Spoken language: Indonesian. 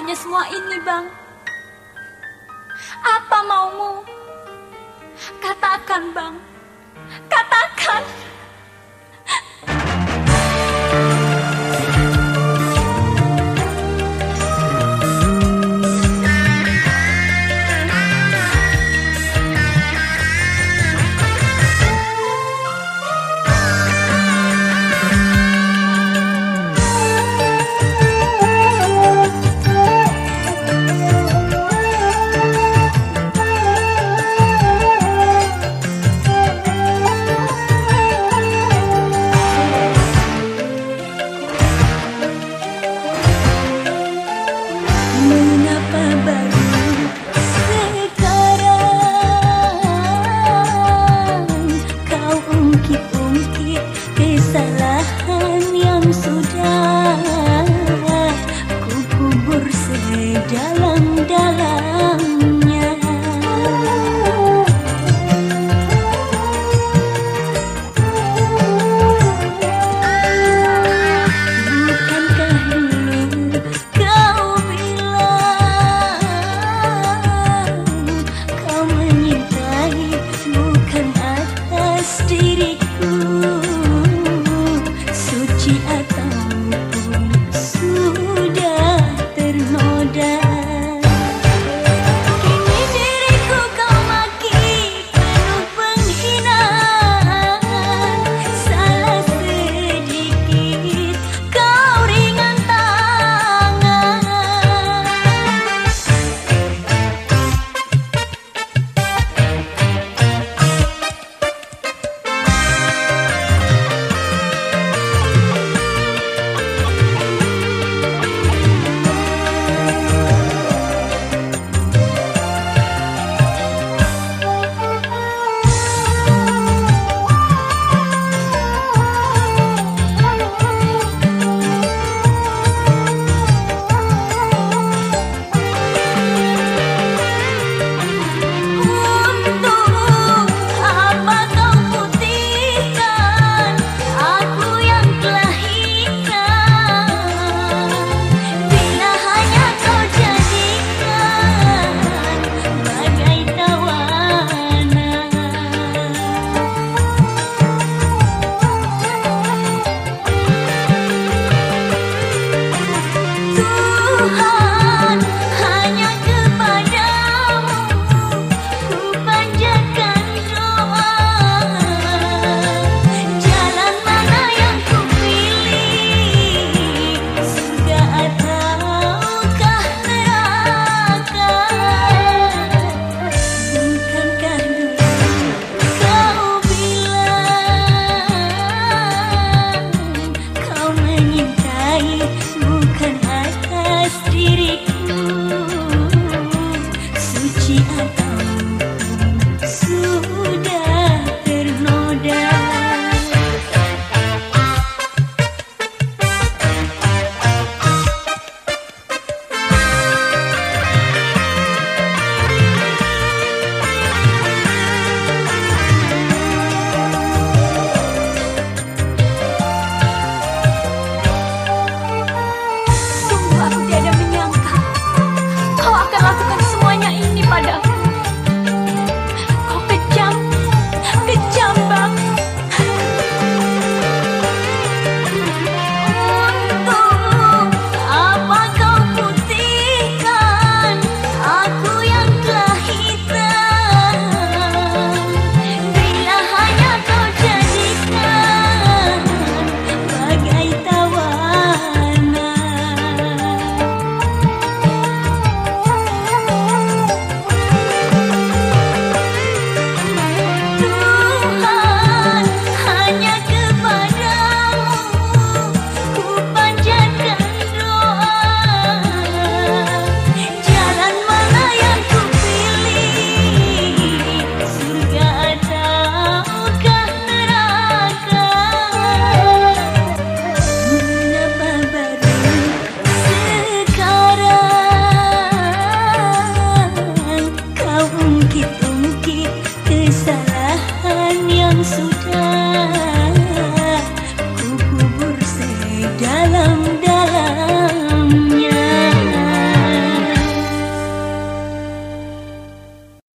artinya semua ini, Bang? Apa maumu? Katakan, Bang. Katakan. adalah Anh